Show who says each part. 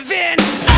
Speaker 1: living.